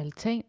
altan